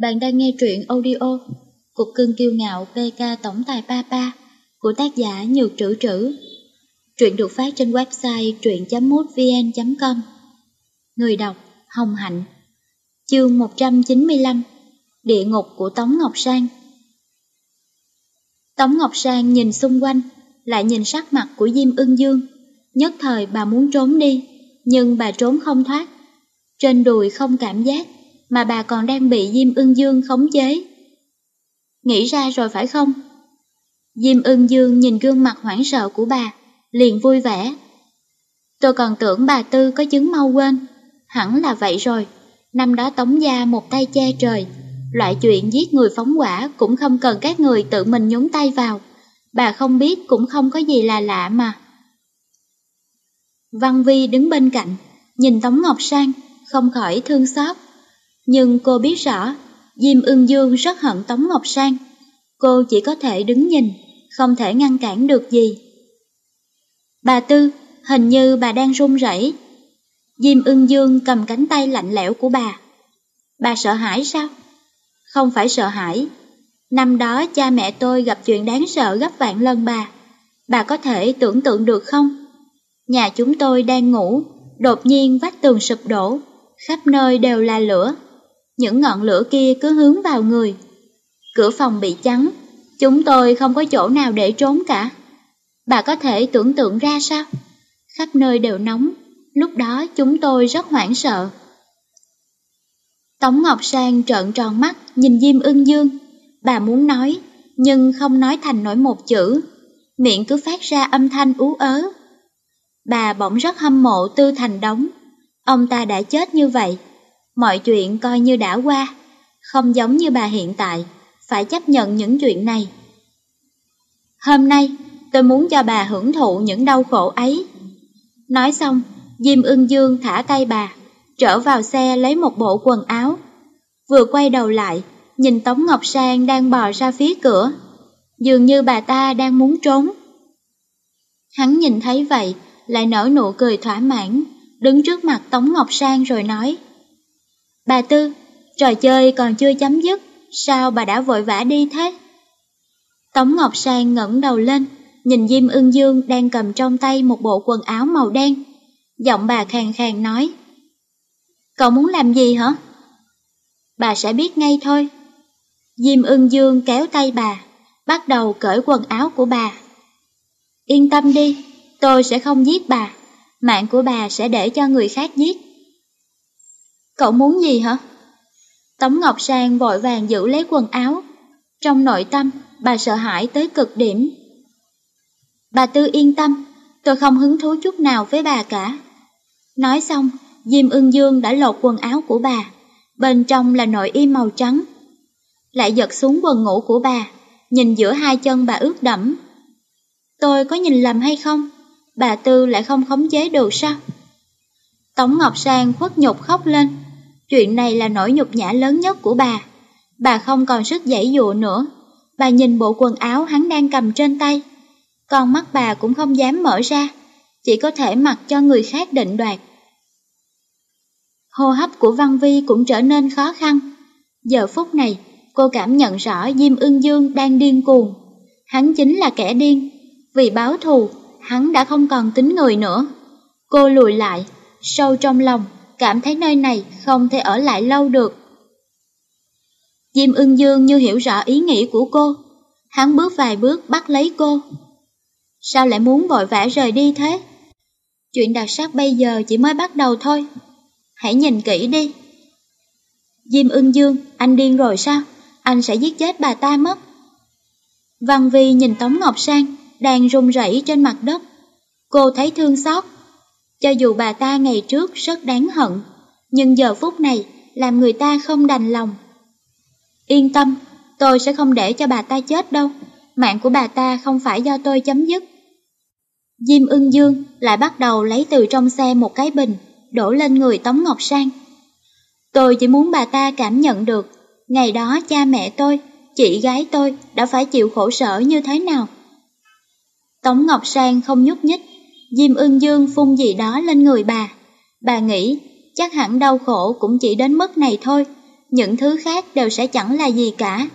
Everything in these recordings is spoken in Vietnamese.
Bạn đang nghe truyện audio Cục cưng kiêu ngạo PK Tổng tài Papa của tác giả Nhược Trữ Trữ. Truyện được phát trên website truyện.mútvn.com Người đọc Hồng Hạnh Chương 195 Địa ngục của Tống Ngọc Sang Tống Ngọc Sang nhìn xung quanh, lại nhìn sắc mặt của Diêm ưng dương. Nhất thời bà muốn trốn đi, nhưng bà trốn không thoát. Trên đùi không cảm giác, mà bà còn đang bị Diêm ưng dương khống chế. Nghĩ ra rồi phải không? Diêm ưng dương nhìn gương mặt hoảng sợ của bà, liền vui vẻ. Tôi còn tưởng bà Tư có chứng mau quên, hẳn là vậy rồi. Năm đó Tống Gia một tay che trời, loại chuyện giết người phóng quả cũng không cần các người tự mình nhúng tay vào. Bà không biết cũng không có gì là lạ mà. Văn Vi đứng bên cạnh, nhìn Tống Ngọc Sang, không khỏi thương xót. Nhưng cô biết rõ, Diêm Ưng Dương rất hận Tống Ngọc Sang. Cô chỉ có thể đứng nhìn, không thể ngăn cản được gì. Bà Tư, hình như bà đang run rẩy. Diêm Ưng Dương cầm cánh tay lạnh lẽo của bà. Bà sợ hãi sao? Không phải sợ hãi. Năm đó cha mẹ tôi gặp chuyện đáng sợ gấp vạn lần bà. Bà có thể tưởng tượng được không? Nhà chúng tôi đang ngủ, đột nhiên vách tường sụp đổ, khắp nơi đều là lửa. Những ngọn lửa kia cứ hướng vào người. Cửa phòng bị chắn, chúng tôi không có chỗ nào để trốn cả. Bà có thể tưởng tượng ra sao? Khắp nơi đều nóng, lúc đó chúng tôi rất hoảng sợ. Tống Ngọc Sang trợn tròn mắt nhìn Diêm ưng dương. Bà muốn nói, nhưng không nói thành nổi một chữ. Miệng cứ phát ra âm thanh ú ớ. Bà bỗng rất hâm mộ Tư Thành Đống. Ông ta đã chết như vậy, mọi chuyện coi như đã qua, không giống như bà hiện tại, phải chấp nhận những chuyện này. Hôm nay, tôi muốn cho bà hưởng thụ những đau khổ ấy. Nói xong, Diêm ưng dương thả tay bà, trở vào xe lấy một bộ quần áo. Vừa quay đầu lại, nhìn Tống Ngọc Sang đang bò ra phía cửa. Dường như bà ta đang muốn trốn. Hắn nhìn thấy vậy, lại nở nụ cười thỏa mãn, đứng trước mặt Tống Ngọc Sang rồi nói. Bà Tư, trò chơi còn chưa chấm dứt, sao bà đã vội vã đi thế? Tống Ngọc Sang ngẩng đầu lên, nhìn Diêm ưng dương đang cầm trong tay một bộ quần áo màu đen. Giọng bà khàn khàn nói. Cậu muốn làm gì hả? Bà sẽ biết ngay thôi. Diêm ưng dương kéo tay bà, bắt đầu cởi quần áo của bà. Yên tâm đi, tôi sẽ không giết bà, mạng của bà sẽ để cho người khác giết. Cậu muốn gì hả? Tống Ngọc Sang vội vàng giữ lấy quần áo. Trong nội tâm, bà sợ hãi tới cực điểm. Bà Tư yên tâm, tôi không hứng thú chút nào với bà cả. Nói xong, Diêm ưng dương đã lột quần áo của bà, bên trong là nội y màu trắng. Lại giật xuống quần ngủ của bà, nhìn giữa hai chân bà ướt đẫm. Tôi có nhìn lầm hay không? Bà Tư lại không khống chế được sao? Tống Ngọc Sang khuất nhục khóc lên. Chuyện này là nỗi nhục nhã lớn nhất của bà. Bà không còn sức dãy dụa nữa. Bà nhìn bộ quần áo hắn đang cầm trên tay. Con mắt bà cũng không dám mở ra, chỉ có thể mặc cho người khác định đoạt. Hô hấp của Văn Vi cũng trở nên khó khăn. Giờ phút này, cô cảm nhận rõ Diêm Ưng Dương đang điên cuồng. Hắn chính là kẻ điên. Vì báo thù, hắn đã không còn tính người nữa. Cô lùi lại, sâu trong lòng, cảm thấy nơi này không thể ở lại lâu được. Diêm ưng dương như hiểu rõ ý nghĩ của cô. Hắn bước vài bước bắt lấy cô. Sao lại muốn vội vã rời đi thế? Chuyện đặc sắc bây giờ chỉ mới bắt đầu thôi. Hãy nhìn kỹ đi. Diêm ưng dương, anh điên rồi sao? Anh sẽ giết chết bà ta mất. Văn Vi nhìn Tống Ngọc Sang, đang run rẩy trên mặt đất. Cô thấy thương xót. Cho dù bà ta ngày trước rất đáng hận, nhưng giờ phút này làm người ta không đành lòng. Yên tâm, tôi sẽ không để cho bà ta chết đâu. Mạng của bà ta không phải do tôi chấm dứt. Diêm ưng dương lại bắt đầu lấy từ trong xe một cái bình, đổ lên người Tống Ngọc Sang. Tôi chỉ muốn bà ta cảm nhận được, ngày đó cha mẹ tôi, chị gái tôi đã phải chịu khổ sở như thế nào. Tống Ngọc Sang không nhúc nhích, Diêm ưng dương phun gì đó lên người bà. Bà nghĩ chắc hẳn đau khổ cũng chỉ đến mức này thôi, những thứ khác đều sẽ chẳng là gì cả.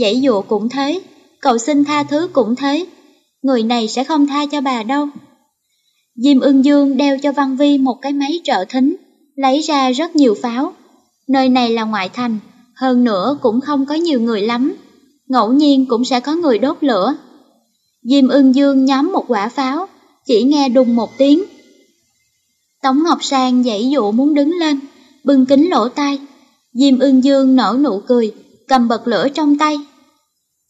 Dãy dụ cũng thế, cầu xin tha thứ cũng thế, người này sẽ không tha cho bà đâu. Diêm ưng dương đeo cho Văn Vi một cái máy trợ thính, lấy ra rất nhiều pháo. Nơi này là ngoại thành, hơn nữa cũng không có nhiều người lắm, ngẫu nhiên cũng sẽ có người đốt lửa. Diêm ưng dương nhắm một quả pháo, chỉ nghe đùng một tiếng. Tống Ngọc Sang dãy dụ muốn đứng lên, bưng kính lỗ tai. Diêm ưng dương nở nụ cười, cầm bật lửa trong tay.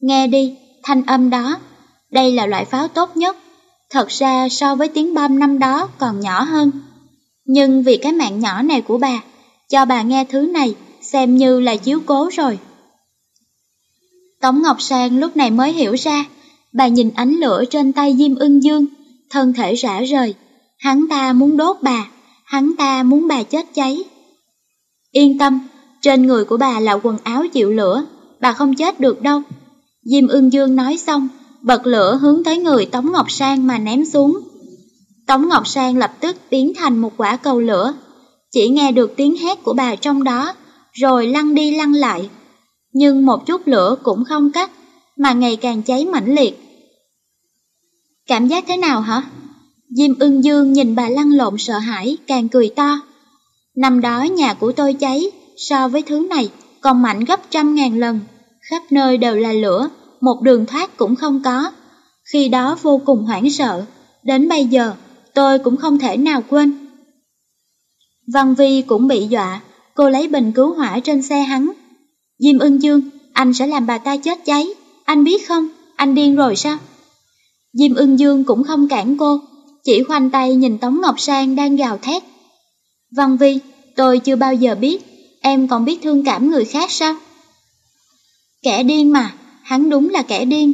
Nghe đi, thanh âm đó, đây là loại pháo tốt nhất. Thật ra so với tiếng bom năm đó còn nhỏ hơn. Nhưng vì cái mạng nhỏ này của bà, cho bà nghe thứ này xem như là chiếu cố rồi. Tống Ngọc Sang lúc này mới hiểu ra, bà nhìn ánh lửa trên tay Diêm ưng dương, thân thể rã rời. Hắn ta muốn đốt bà, hắn ta muốn bà chết cháy. Yên tâm, trên người của bà là quần áo chịu lửa, bà không chết được đâu. Diêm ưng dương nói xong, bật lửa hướng tới người Tống Ngọc Sang mà ném xuống. Tống Ngọc Sang lập tức biến thành một quả cầu lửa, chỉ nghe được tiếng hét của bà trong đó, rồi lăn đi lăn lại. Nhưng một chút lửa cũng không cắt, mà ngày càng cháy mãnh liệt. Cảm giác thế nào hả? Diêm ưng dương nhìn bà lăn lộn sợ hãi, càng cười to. Năm đó nhà của tôi cháy, so với thứ này còn mạnh gấp trăm ngàn lần. Khắp nơi đều là lửa, một đường thoát cũng không có. Khi đó vô cùng hoảng sợ, đến bây giờ tôi cũng không thể nào quên. Văn Vi cũng bị dọa, cô lấy bình cứu hỏa trên xe hắn. Diêm ưng dương, anh sẽ làm bà ta chết cháy, anh biết không, anh điên rồi sao? Diêm ưng dương cũng không cản cô, chỉ khoanh tay nhìn Tống Ngọc Sang đang gào thét. Văn Vi, tôi chưa bao giờ biết, em còn biết thương cảm người khác sao? Kẻ điên mà, hắn đúng là kẻ điên.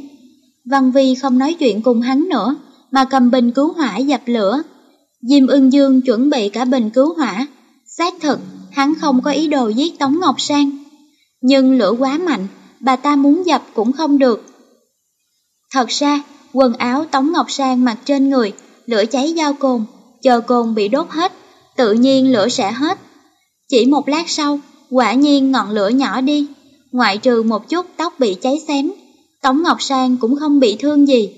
Văn Vi không nói chuyện cùng hắn nữa, mà cầm bình cứu hỏa dập lửa. Diêm ưng dương chuẩn bị cả bình cứu hỏa. Xác thực, hắn không có ý đồ giết Tống Ngọc Sang. Nhưng lửa quá mạnh, bà ta muốn dập cũng không được. Thật ra, quần áo Tống Ngọc Sang mặc trên người, lửa cháy dao cồn, chờ cồn bị đốt hết, tự nhiên lửa sẽ hết. Chỉ một lát sau, quả nhiên ngọn lửa nhỏ đi, ngoại trừ một chút tóc bị cháy xém, Tống Ngọc Sang cũng không bị thương gì.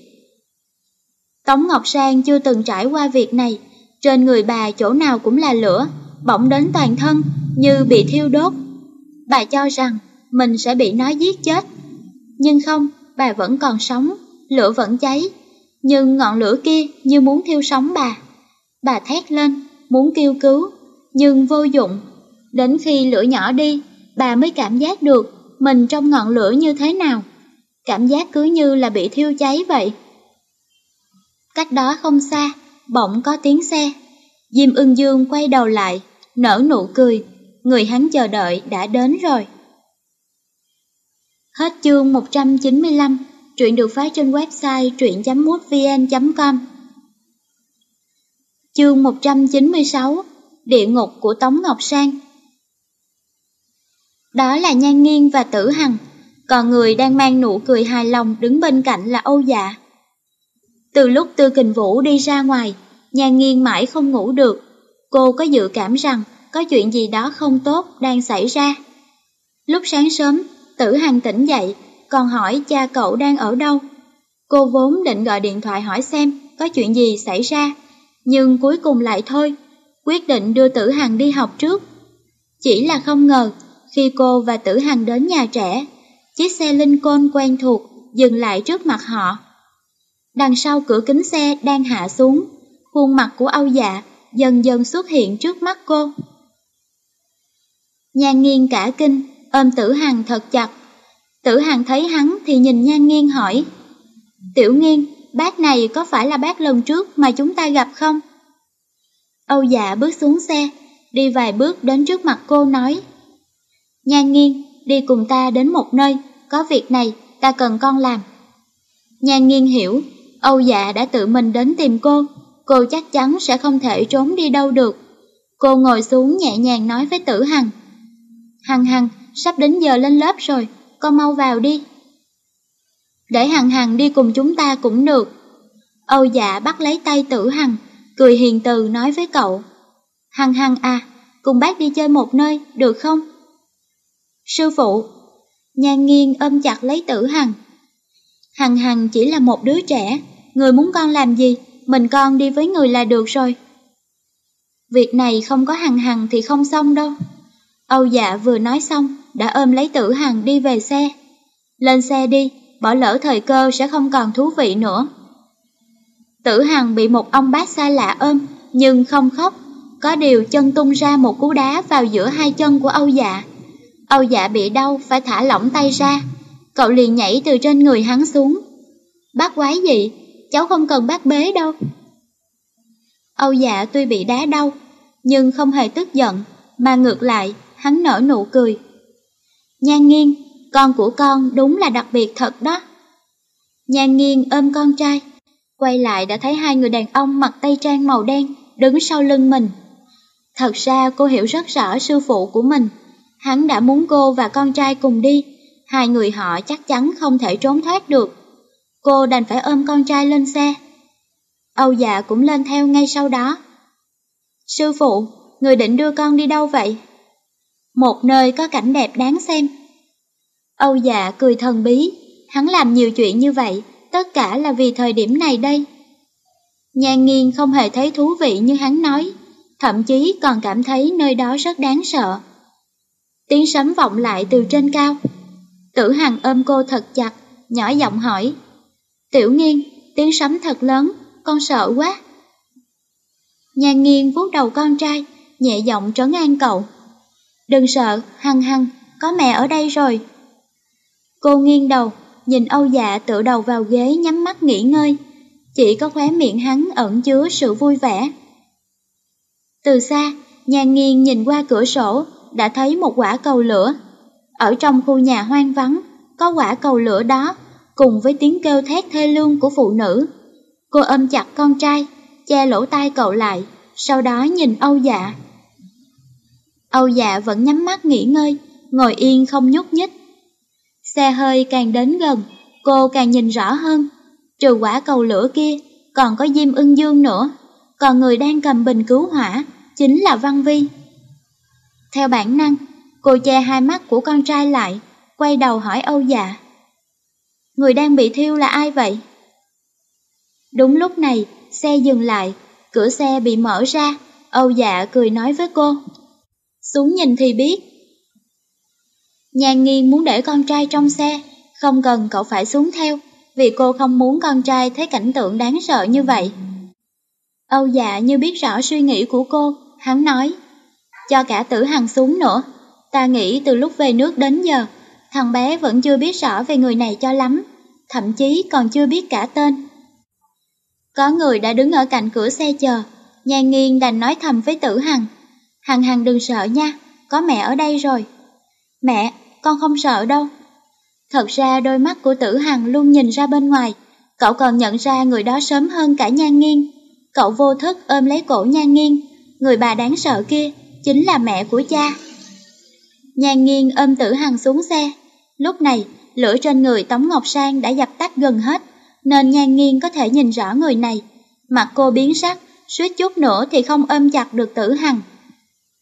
Tống Ngọc Sang chưa từng trải qua việc này, trên người bà chỗ nào cũng là lửa, bỏng đến toàn thân, như bị thiêu đốt. Bà cho rằng mình sẽ bị nó giết chết. Nhưng không, bà vẫn còn sống, lửa vẫn cháy. Nhưng ngọn lửa kia như muốn thiêu sống bà. Bà thét lên, muốn kêu cứu, nhưng vô dụng. Đến khi lửa nhỏ đi, bà mới cảm giác được mình trong ngọn lửa như thế nào. Cảm giác cứ như là bị thiêu cháy vậy. Cách đó không xa, bỗng có tiếng xe. Diêm ưng dương quay đầu lại, nở nụ cười, người hắn chờ đợi đã đến rồi. Hết chương 195, truyện được phát trên website truyện.mútvn.com Chương 196, Địa ngục của Tống Ngọc Sang Đó là Nhan Nghiên và Tử Hằng, còn người đang mang nụ cười hài lòng đứng bên cạnh là Âu Dạ. Từ lúc Tư Kình Vũ đi ra ngoài, Nhan Nghiên mãi không ngủ được, cô có dự cảm rằng có chuyện gì đó không tốt đang xảy ra. Lúc sáng sớm, Tử Hằng tỉnh dậy, còn hỏi cha cậu đang ở đâu. Cô vốn định gọi điện thoại hỏi xem có chuyện gì xảy ra, nhưng cuối cùng lại thôi, quyết định đưa Tử Hằng đi học trước. Chỉ là không ngờ, khi cô và Tử Hằng đến nhà trẻ, chiếc xe Lincoln quen thuộc dừng lại trước mặt họ. Đằng sau cửa kính xe đang hạ xuống, khuôn mặt của Âu Dạ dần dần xuất hiện trước mắt cô. Nhan nghiêng cả kinh, ôm tử hằng thật chặt. Tử hằng thấy hắn thì nhìn nhan nghiêng hỏi. Tiểu nghiêng, bác này có phải là bác lần trước mà chúng ta gặp không? Âu dạ bước xuống xe, đi vài bước đến trước mặt cô nói. Nhan nghiêng, đi cùng ta đến một nơi, có việc này, ta cần con làm. Nhan nghiêng hiểu, Âu dạ đã tự mình đến tìm cô, cô chắc chắn sẽ không thể trốn đi đâu được. Cô ngồi xuống nhẹ nhàng nói với tử hằng. Hằng hằng, sắp đến giờ lên lớp rồi, con mau vào đi. Để hằng hằng đi cùng chúng ta cũng được. Âu dạ bắt lấy tay tử hằng, cười hiền từ nói với cậu. Hằng hằng à, cùng bác đi chơi một nơi, được không? Sư phụ, nhan nghiêng ôm chặt lấy tử hằng. Hằng hằng chỉ là một đứa trẻ, người muốn con làm gì, mình con đi với người là được rồi. Việc này không có hằng hằng thì không xong đâu. Âu dạ vừa nói xong, đã ôm lấy tử hằng đi về xe. Lên xe đi, bỏ lỡ thời cơ sẽ không còn thú vị nữa. Tử hằng bị một ông bác xa lạ ôm, nhưng không khóc. Có điều chân tung ra một cú đá vào giữa hai chân của Âu dạ. Âu dạ bị đau phải thả lỏng tay ra. Cậu liền nhảy từ trên người hắn xuống. Bác quái gì? Cháu không cần bác bế đâu. Âu dạ tuy bị đá đau, nhưng không hề tức giận, mà ngược lại, hắn nở nụ cười. Nhan nghiêng, con của con đúng là đặc biệt thật đó. Nhan nghiêng ôm con trai, quay lại đã thấy hai người đàn ông mặc tây trang màu đen đứng sau lưng mình. Thật ra cô hiểu rất rõ sư phụ của mình, hắn đã muốn cô và con trai cùng đi, hai người họ chắc chắn không thể trốn thoát được. Cô đành phải ôm con trai lên xe. Âu dạ cũng lên theo ngay sau đó. Sư phụ, người định đưa con đi đâu vậy? Một nơi có cảnh đẹp đáng xem. Âu dạ cười thần bí, hắn làm nhiều chuyện như vậy, tất cả là vì thời điểm này đây. Nhan nghiên không hề thấy thú vị như hắn nói, thậm chí còn cảm thấy nơi đó rất đáng sợ. Tiếng sấm vọng lại từ trên cao. Tử Hằng ôm cô thật chặt, nhỏ giọng hỏi. Tiểu nghiên, tiếng sấm thật lớn, con sợ quá. Nhan nghiên vuốt đầu con trai, nhẹ giọng trấn an cậu. Đừng sợ, Hằng Hằng, có mẹ ở đây rồi. Cô nghiêng đầu, nhìn Âu Dạ tựa đầu vào ghế nhắm mắt nghỉ ngơi. Chỉ có khóe miệng hắn ẩn chứa sự vui vẻ. Từ xa, nhàn nghiêng nhìn qua cửa sổ, đã thấy một quả cầu lửa. Ở trong khu nhà hoang vắng, có quả cầu lửa đó, cùng với tiếng kêu thét thê lương của phụ nữ. Cô ôm chặt con trai, che lỗ tai cậu lại, sau đó nhìn Âu Dạ. Âu Dạ vẫn nhắm mắt nghỉ ngơi, ngồi yên không nhúc nhích. Xe hơi càng đến gần, cô càng nhìn rõ hơn. Trừ quả cầu lửa kia, còn có Diêm ưng dương nữa. Còn người đang cầm bình cứu hỏa, chính là Văn Vi. Theo bản năng, cô che hai mắt của con trai lại, quay đầu hỏi Âu Dạ. Người đang bị thiêu là ai vậy? Đúng lúc này, xe dừng lại, cửa xe bị mở ra, Âu Dạ cười nói với cô. Xuống nhìn thì biết. Nhàn nghi muốn để con trai trong xe, không cần cậu phải xuống theo, vì cô không muốn con trai thấy cảnh tượng đáng sợ như vậy. Âu dạ như biết rõ suy nghĩ của cô, hắn nói, cho cả tử hằng xuống nữa, ta nghĩ từ lúc về nước đến giờ, thằng bé vẫn chưa biết rõ về người này cho lắm, thậm chí còn chưa biết cả tên. Có người đã đứng ở cạnh cửa xe chờ, nhà nghiêng đành nói thầm với tử hằng, hằng hằng đừng sợ nha, có mẹ ở đây rồi. Mẹ, con không sợ đâu. Thật ra đôi mắt của tử hằng luôn nhìn ra bên ngoài, cậu còn nhận ra người đó sớm hơn cả nhan nghiêng. Cậu vô thức ôm lấy cổ nhan nghiêng, người bà đáng sợ kia chính là mẹ của cha. Nhan nghiêng ôm tử hằng xuống xe. Lúc này, lửa trên người Tống Ngọc Sang đã dập tắt gần hết, nên nhan nghiêng có thể nhìn rõ người này. Mặt cô biến sắc, suýt chút nữa thì không ôm chặt được tử hằng.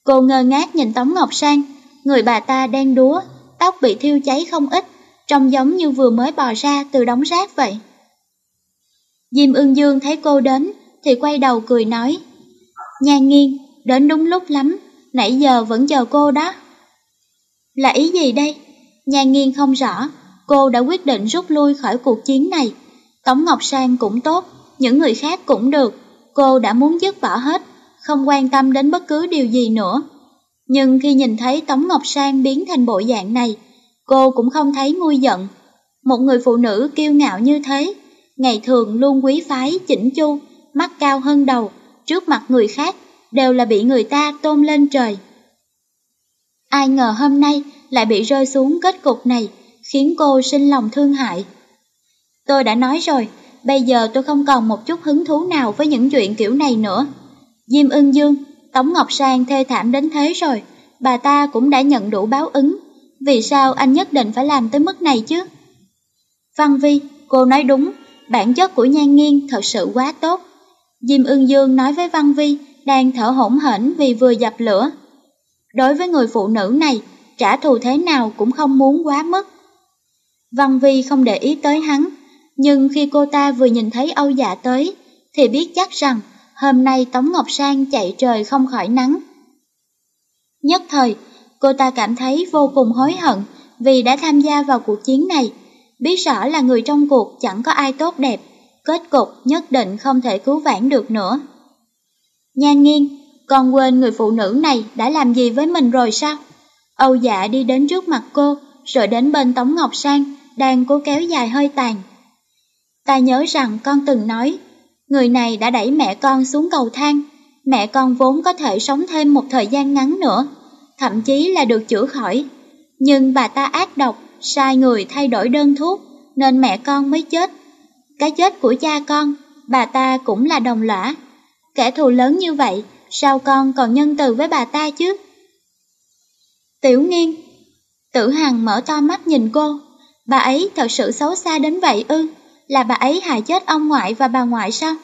Cô ngơ ngác nhìn Tống Ngọc Sang, người bà ta đen đúa, tóc bị thiêu cháy không ít, trông giống như vừa mới bò ra từ đống rác vậy. Diêm ương dương thấy cô đến, thì quay đầu cười nói, Nhan nghiêng, đến đúng lúc lắm, nãy giờ vẫn chờ cô đó. Là ý gì đây? Nhan nghiêng không rõ, cô đã quyết định rút lui khỏi cuộc chiến này. Tống Ngọc Sang cũng tốt, những người khác cũng được, cô đã muốn dứt bỏ hết, không quan tâm đến bất cứ điều gì nữa. Nhưng khi nhìn thấy Tống Ngọc Sang biến thành bộ dạng này, cô cũng không thấy nguôi giận. Một người phụ nữ kiêu ngạo như thế, ngày thường luôn quý phái, chỉnh chu, mắt cao hơn đầu, trước mặt người khác, đều là bị người ta tôn lên trời. Ai ngờ hôm nay lại bị rơi xuống kết cục này, khiến cô sinh lòng thương hại. Tôi đã nói rồi, bây giờ tôi không còn một chút hứng thú nào với những chuyện kiểu này nữa. Diêm ưng dương, Tống Ngọc Sang thê thảm đến thế rồi, bà ta cũng đã nhận đủ báo ứng. Vì sao anh nhất định phải làm tới mức này chứ? Văn Vi, cô nói đúng, bản chất của Nhan Nghiên thật sự quá tốt. Diêm ưng dương nói với Văn Vi đang thở hổn hển vì vừa dập lửa. Đối với người phụ nữ này, trả thù thế nào cũng không muốn quá mức. Văn Vi không để ý tới hắn, nhưng khi cô ta vừa nhìn thấy Âu Dạ tới, thì biết chắc rằng hôm nay Tống Ngọc Sang chạy trời không khỏi nắng. Nhất thời, cô ta cảm thấy vô cùng hối hận vì đã tham gia vào cuộc chiến này, biết rõ là người trong cuộc chẳng có ai tốt đẹp, kết cục nhất định không thể cứu vãn được nữa. Nhan nghiêng, con quên người phụ nữ này đã làm gì với mình rồi sao? Âu dạ đi đến trước mặt cô, rồi đến bên Tống Ngọc Sang, đang cố kéo dài hơi tàn. Ta nhớ rằng con từng nói, người này đã đẩy mẹ con xuống cầu thang, mẹ con vốn có thể sống thêm một thời gian ngắn nữa, thậm chí là được chữa khỏi. Nhưng bà ta ác độc, sai người thay đổi đơn thuốc, nên mẹ con mới chết. Cái chết của cha con, bà ta cũng là đồng lõa. Kẻ thù lớn như vậy, sao con còn nhân từ với bà ta chứ? Tiểu nghiên Tử Hằng mở to mắt nhìn cô, bà ấy thật sự xấu xa đến vậy ư, là bà ấy hại chết ông ngoại và bà ngoại sao?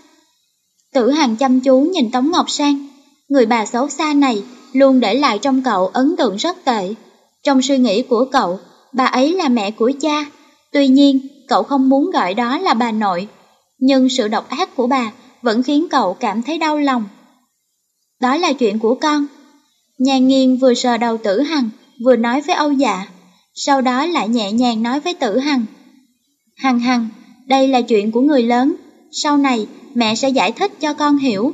Tử Hằng chăm chú nhìn Tống Ngọc Sang, người bà xấu xa này luôn để lại trong cậu ấn tượng rất tệ. Trong suy nghĩ của cậu, bà ấy là mẹ của cha, tuy nhiên cậu không muốn gọi đó là bà nội. Nhưng sự độc ác của bà vẫn khiến cậu cảm thấy đau lòng. Đó là chuyện của con. Nhà nghiên vừa sờ đầu tử hằng, vừa nói với Âu dạ, sau đó lại nhẹ nhàng nói với tử hằng. Hằng hằng, đây là chuyện của người lớn, sau này mẹ sẽ giải thích cho con hiểu.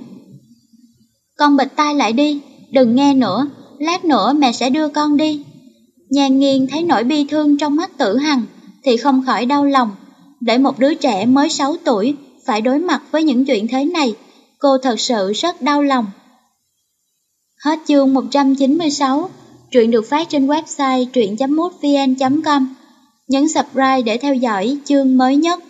Con bịt tai lại đi, đừng nghe nữa, lát nữa mẹ sẽ đưa con đi. Nhàn nghiên thấy nỗi bi thương trong mắt tử hằng, thì không khỏi đau lòng. Để một đứa trẻ mới 6 tuổi phải đối mặt với những chuyện thế này, cô thật sự rất đau lòng. Hết chương 196, truyện được phát trên website truyện.mútvn.com. Nhấn subscribe để theo dõi chương mới nhất.